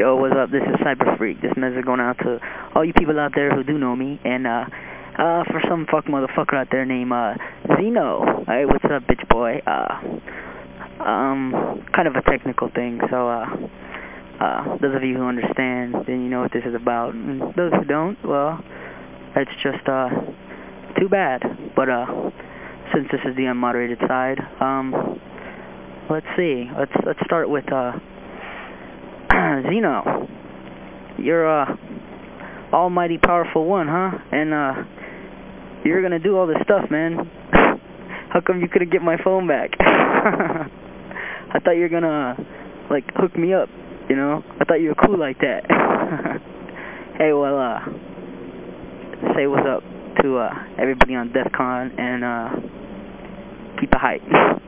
Yo, what's up? This is Cyber Freak. This message going out to all you people out there who do know me, and uh, uh, for some fuck motherfucker out there named uh, Zeno. Hey, what's up, bitch boy? Uh, um, kind of a technical thing, so uh, uh, those of you who understand, then you know what this is about. And those who don't, well, it's just uh, too bad. But uh, since this is the unmoderated side, um, let's see. Let's let's start with uh. Zeno, you're a almighty powerful one, huh? And uh, you're going to do all this stuff, man. How come you couldn't get my phone back? I thought you were going to, like, hook me up, you know? I thought you were cool like that. hey, well, uh, say what's up to uh, everybody on DEF CON and uh, keep it hype.